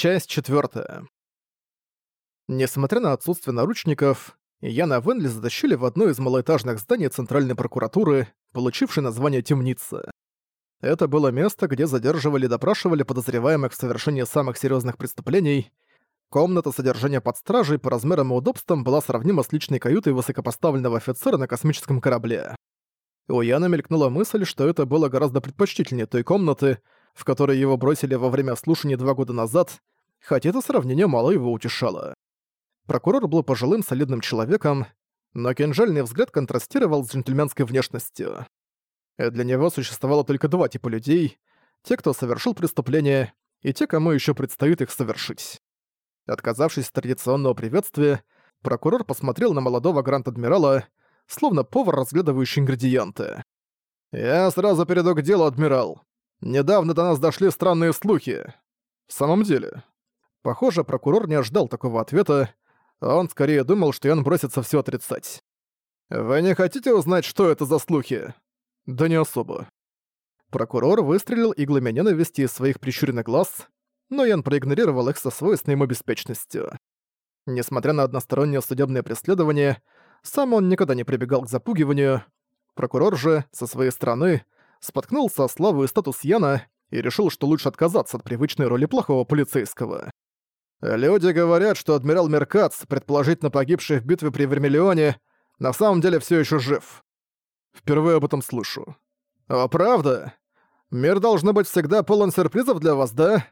Часть четвертая. Несмотря на отсутствие наручников, Яна Венли затащили в одно из малоэтажных зданий Центральной прокуратуры, получившей название «Темница». Это было место, где задерживали и допрашивали подозреваемых в совершении самых серьезных преступлений. Комната содержания под стражей по размерам и удобствам была сравнима с личной каютой высокопоставленного офицера на космическом корабле. У Яна мелькнула мысль, что это было гораздо предпочтительнее той комнаты, в которой его бросили во время слушаний два года назад, хотя это сравнение мало его утешало. Прокурор был пожилым солидным человеком, но кинжальный взгляд контрастировал с джентльменской внешностью. И для него существовало только два типа людей — те, кто совершил преступление, и те, кому еще предстоит их совершить. Отказавшись от традиционного приветствия, прокурор посмотрел на молодого гранд-адмирала, словно повар, разглядывающий ингредиенты. «Я сразу перейду к делу, адмирал. Недавно до нас дошли странные слухи. В самом деле. Похоже, прокурор не ожидал такого ответа. Он скорее думал, что Ян бросится все отрицать. «Вы не хотите узнать, что это за слухи?» «Да не особо». Прокурор выстрелил иглами ненависти из своих прищуренных глаз, но Ян проигнорировал их со свойственной ему беспечностью. Несмотря на одностороннее судебное преследование, сам он никогда не прибегал к запугиванию. Прокурор же, со своей стороны, споткнулся о славу и статус Яна и решил, что лучше отказаться от привычной роли плохого полицейского. Люди говорят, что адмирал Меркац, предположительно погибший в битве при Вермиллионе, на самом деле все еще жив. Впервые об этом слышу. А правда? Мир должно быть всегда полон сюрпризов для вас, да?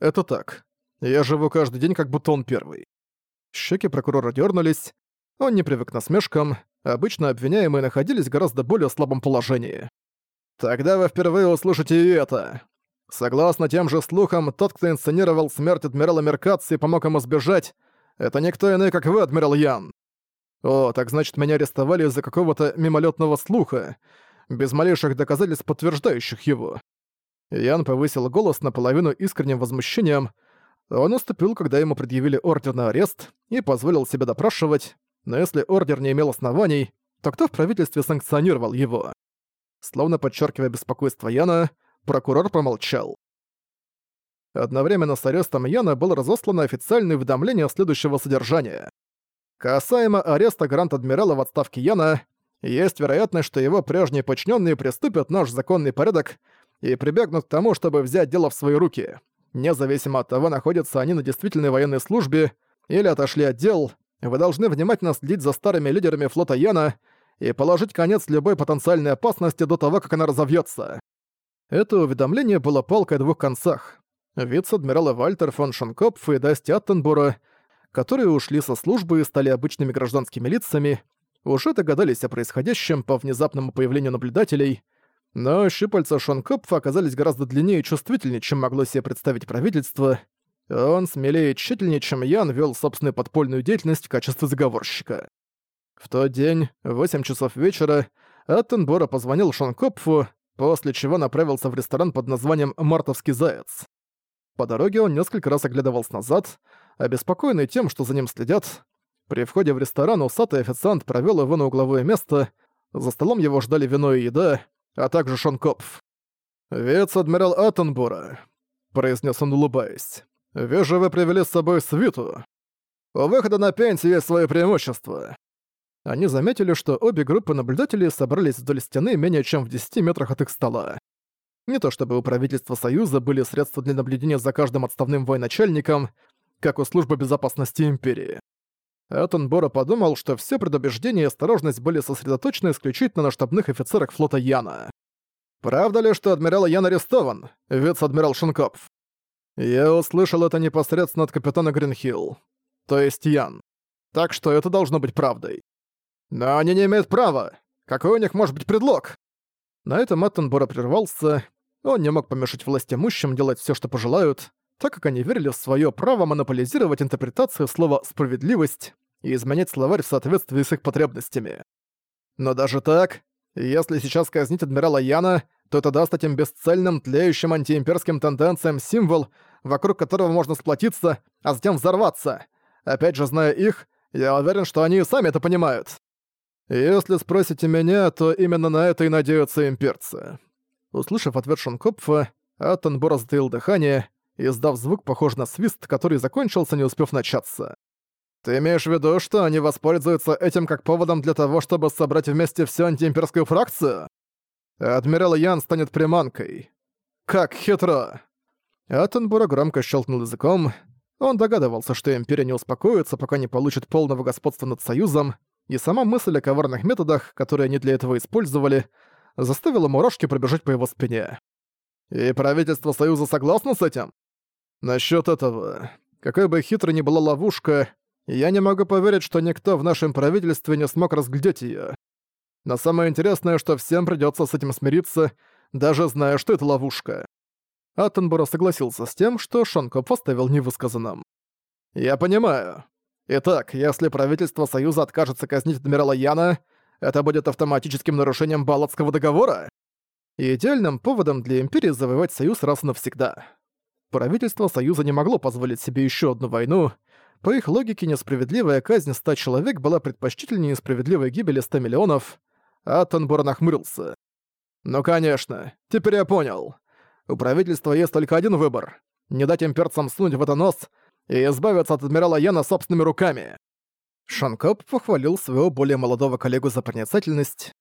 Это так. Я живу каждый день, как будто он первый. Щеки прокурора дернулись. Он не привык к насмешкам. Обычно обвиняемые находились в гораздо более слабом положении. Тогда вы впервые услышите и это. Согласно тем же слухам, тот, кто инсценировал смерть адмирала Меркации и помог ему сбежать, это никто иной, как вы, адмирал Ян. О, так значит, меня арестовали из-за какого-то мимолетного слуха, без малейших доказательств, подтверждающих его. Ян повысил голос наполовину искренним возмущением. Он уступил, когда ему предъявили ордер на арест, и позволил себя допрашивать, но если ордер не имел оснований, то кто в правительстве санкционировал его? Словно подчеркивая беспокойство Яна, прокурор промолчал. Одновременно с арестом Яна было разослано официальное уведомление следующего содержания. Касаемо ареста Гранд-Адмирала в отставке Яна, есть вероятность, что его прежние подчиненные приступят наш законный порядок и прибегнут к тому, чтобы взять дело в свои руки. Независимо от того, находятся они на действительной военной службе или отошли от дел, вы должны внимательно следить за старыми лидерами флота Яна и положить конец любой потенциальной опасности до того, как она разовьется. Это уведомление было палкой о двух концах. Вице-адмиралы Вальтер фон Шанкопф и Дасти Аттенбора, которые ушли со службы и стали обычными гражданскими лицами, уже догадались о происходящем по внезапному появлению наблюдателей, но щупальца Шонкопфа оказались гораздо длиннее и чувствительнее, чем могло себе представить правительство. Он смелее и тщательнее, чем Ян, вел собственную подпольную деятельность в качестве заговорщика. В тот день, в 8 часов вечера, Аттенбора позвонил Шонкопфу, после чего направился в ресторан под названием «Мартовский заяц». По дороге он несколько раз оглядывался назад, обеспокоенный тем, что за ним следят. При входе в ресторан усатый официант провёл его на угловое место, за столом его ждали вино и еда, а также Шонкопф. «Вице-адмирал Аттенбора», — произнес он, улыбаясь. «Вижу, вы привели с собой свиту. У выхода на пенсию есть свои преимущества. Они заметили, что обе группы наблюдателей собрались вдоль стены менее чем в 10 метрах от их стола. Не то чтобы у правительства Союза были средства для наблюдения за каждым отставным военачальником, как у Службы безопасности Империи. Бора подумал, что все предубеждения и осторожность были сосредоточены исключительно на штабных офицерах флота Яна. «Правда ли, что адмирал Ян арестован, вице-адмирал Шинкопф?» «Я услышал это непосредственно от капитана Гринхилл, то есть Ян. Так что это должно быть правдой. «Но они не имеют права! Какой у них может быть предлог?» На этом Аттенбора прервался. Он не мог помешать власть имущим делать все, что пожелают, так как они верили в свое право монополизировать интерпретацию слова «справедливость» и изменять словарь в соответствии с их потребностями. Но даже так, если сейчас казнить адмирала Яна, то это даст этим бесцельным, тлеющим антиимперским тенденциям символ, вокруг которого можно сплотиться, а затем взорваться. Опять же, зная их, я уверен, что они и сами это понимают. «Если спросите меня, то именно на это и надеются имперцы». Услышав ответ Шонкопфа, Аттенбора затаил дыхание. издав звук, похожий на свист, который закончился, не успев начаться. «Ты имеешь в виду, что они воспользуются этим как поводом для того, чтобы собрать вместе всю антиимперскую фракцию? Адмирал Ян станет приманкой. Как хитро!» Аттенборо громко щелкнул языком. Он догадывался, что Империя не успокоится, пока не получит полного господства над Союзом, и сама мысль о коварных методах, которые они для этого использовали, заставила мурашки пробежать по его спине. «И правительство Союза согласно с этим?» «Насчёт этого. Какой бы хитрой ни была ловушка, я не могу поверить, что никто в нашем правительстве не смог разглядеть её. Но самое интересное, что всем придётся с этим смириться, даже зная, что это ловушка. Аттенборо согласился с тем, что Шонкоп оставил невысказанным. «Я понимаю. Итак, если правительство Союза откажется казнить адмирала Яна, это будет автоматическим нарушением Баллотского договора? И идеальным поводом для Империи завоевать Союз раз и навсегда. Правительство Союза не могло позволить себе еще одну войну. По их логике, несправедливая казнь 100 человек была предпочтительнее несправедливой гибели 100 миллионов, а Тонбор нахмурился. «Ну конечно, теперь я понял. У правительства есть только один выбор — не дать имперцам сунуть в это нос и избавиться от адмирала Яна собственными руками. Шанкоп похвалил своего более молодого коллегу за проницательность.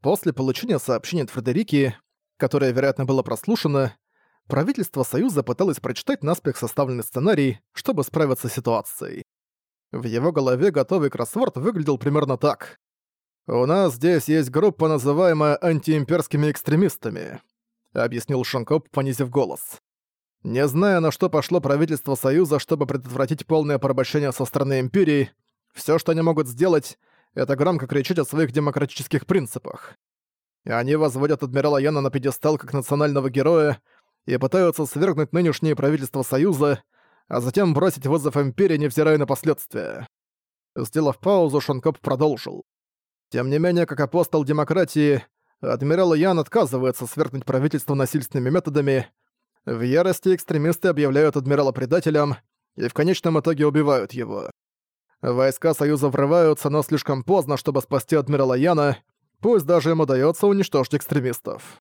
После получения сообщения от Фредерики, которое, вероятно, было прослушано, правительство Союза пыталось прочитать наспех составленный сценарий, чтобы справиться с ситуацией. В его голове готовый кроссворд выглядел примерно так. «У нас здесь есть группа, называемая антиимперскими экстремистами объяснил Шанкоп, понизив голос. Не зная, на что пошло правительство Союза, чтобы предотвратить полное порабощение со стороны Империи, все, что они могут сделать, это громко кричать о своих демократических принципах. И они возводят адмирала Яна на пьедестал как национального героя и пытаются свергнуть нынешнее правительство Союза, а затем бросить вызов Империи, невзирая на последствия. Сделав паузу, Шанкоп продолжил. Тем не менее, как апостол демократии, адмирал Ян отказывается свергнуть правительство насильственными методами. В ярости экстремисты объявляют адмирала предателем и в конечном итоге убивают его. Войска Союза врываются, но слишком поздно, чтобы спасти адмирала Яна, пусть даже им удается уничтожить экстремистов.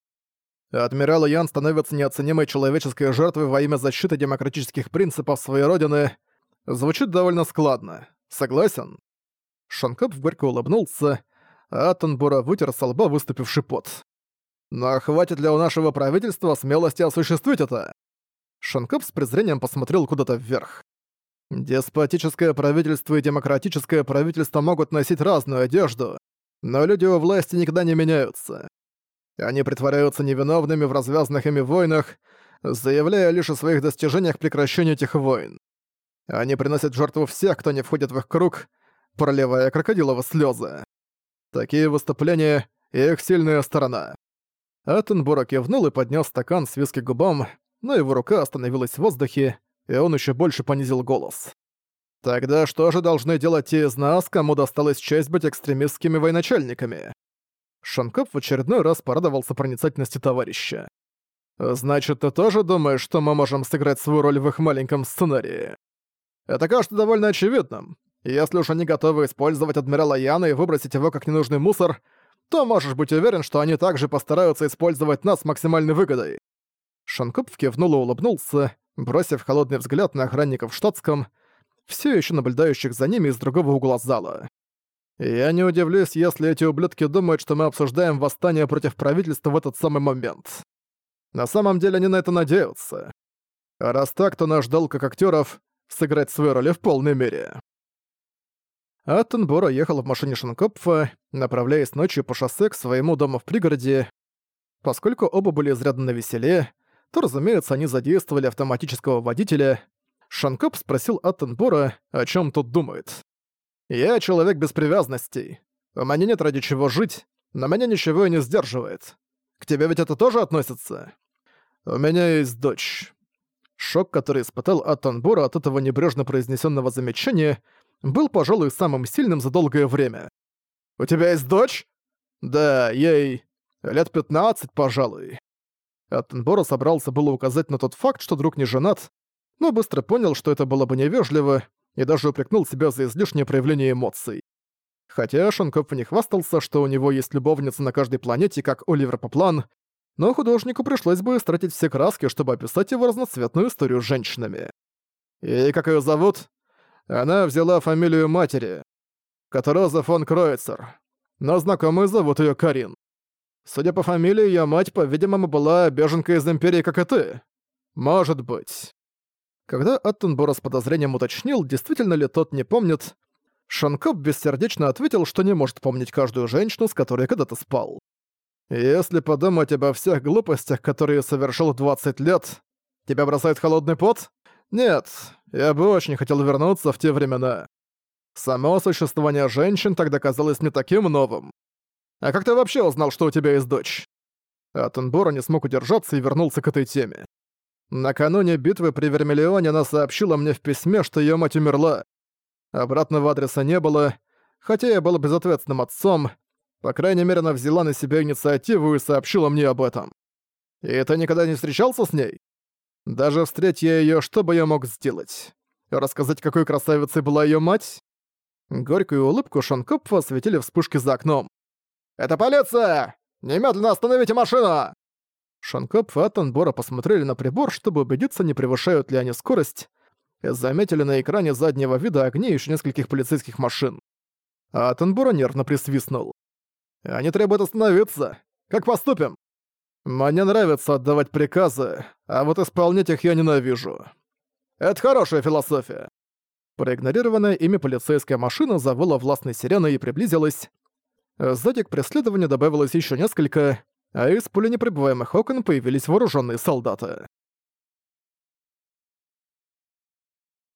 Адмирал Ян становится неоценимой человеческой жертвой во имя защиты демократических принципов своей родины. Звучит довольно складно. Согласен? Шанкоп горько улыбнулся, Аттенбура вытер со лба выступивший пот. «Но хватит ли у нашего правительства смелости осуществить это?» Шанкоп с презрением посмотрел куда-то вверх. «Деспотическое правительство и демократическое правительство могут носить разную одежду, но люди у власти никогда не меняются. Они притворяются невиновными в развязанных ими войнах, заявляя лишь о своих достижениях прекращения этих войн. Они приносят жертву всех, кто не входит в их круг, проливая крокодиловы слезы. Такие выступления — их сильная сторона. Аттенбора кивнул и поднес стакан с виски губам, но его рука остановилась в воздухе, и он еще больше понизил голос. «Тогда что же должны делать те из нас, кому досталась честь быть экстремистскими военачальниками?» Шанкоп в очередной раз порадовался проницательности товарища. «Значит, ты тоже думаешь, что мы можем сыграть свою роль в их маленьком сценарии?» «Это кажется довольно очевидным. Если уж они готовы использовать Адмирала Яна и выбросить его как ненужный мусор, то можешь быть уверен, что они также постараются использовать нас с максимальной выгодой». Шанкоп кивнул и улыбнулся, бросив холодный взгляд на охранников в штатском, все еще наблюдающих за ними из другого угла зала. «Я не удивлюсь, если эти ублюдки думают, что мы обсуждаем восстание против правительства в этот самый момент. На самом деле они на это надеются. А раз так, то наш долг как актеров — сыграть свою роль в полной мере». Аттенборо ехал в машине Шанкопфа, направляясь ночью по шоссе к своему дому в пригороде. Поскольку оба были изрядно навеселе, то, разумеется, они задействовали автоматического водителя. Шанкоп спросил Аттенбора, о чем тот думает. «Я человек без привязанностей. У меня нет ради чего жить, но меня ничего и не сдерживает. К тебе ведь это тоже относится? У меня есть дочь». Шок, который испытал Аттенбора от этого небрежно произнесенного замечания, был, пожалуй, самым сильным за долгое время. «У тебя есть дочь?» «Да, ей лет 15, пожалуй». Аттенборо собрался было указать на тот факт, что друг не женат, но быстро понял, что это было бы невежливо, и даже упрекнул себя за излишнее проявление эмоций. Хотя Шанкопф не хвастался, что у него есть любовница на каждой планете, как Оливер Поплан, но художнику пришлось бы стратить все краски, чтобы описать его разноцветную историю с женщинами. И как ее зовут? Она взяла фамилию матери. Катароза фон Кроицер. Но знакомые зовут ее Карин. Судя по фамилии, ее мать, по-видимому, была беженкой из Империи, как и ты. Может быть. Когда Аттенбора с подозрением уточнил, действительно ли тот не помнит, Шанкоп бессердечно ответил, что не может помнить каждую женщину, с которой когда-то спал. Если подумать обо всех глупостях, которые совершил в 20 лет, тебя бросает холодный пот? Нет, я бы очень хотел вернуться в те времена. Само существование женщин тогда казалось мне таким новым. А как ты вообще узнал, что у тебя есть дочь? Атенбора не смог удержаться и вернулся к этой теме. Накануне битвы при Вермиллионе она сообщила мне в письме, что ее мать умерла. Обратного адреса не было, хотя я был безответственным отцом, по крайней мере, она взяла на себя инициативу и сообщила мне об этом. И ты никогда не встречался с ней? Даже встреть я её, что бы я мог сделать? Рассказать, какой красавицей была её мать? Горькую улыбку Шанкопфа осветили вспышки за окном. «Это полиция! Немедленно остановите машину!» Шанкопф и Аттенбора посмотрели на прибор, чтобы убедиться, не превышают ли они скорость, и заметили на экране заднего вида огни ещё нескольких полицейских машин. Аттенбора нервно присвистнул. Они требуют остановиться. Как поступим? Мне нравится отдавать приказы, а вот исполнять их я ненавижу. Это хорошая философия. Проигнорированная ими полицейская машина завыла властной сиреной и приблизилась. Сзади к преследованию добавилось еще несколько, а из пуленепробиваемых окон появились вооруженные солдаты.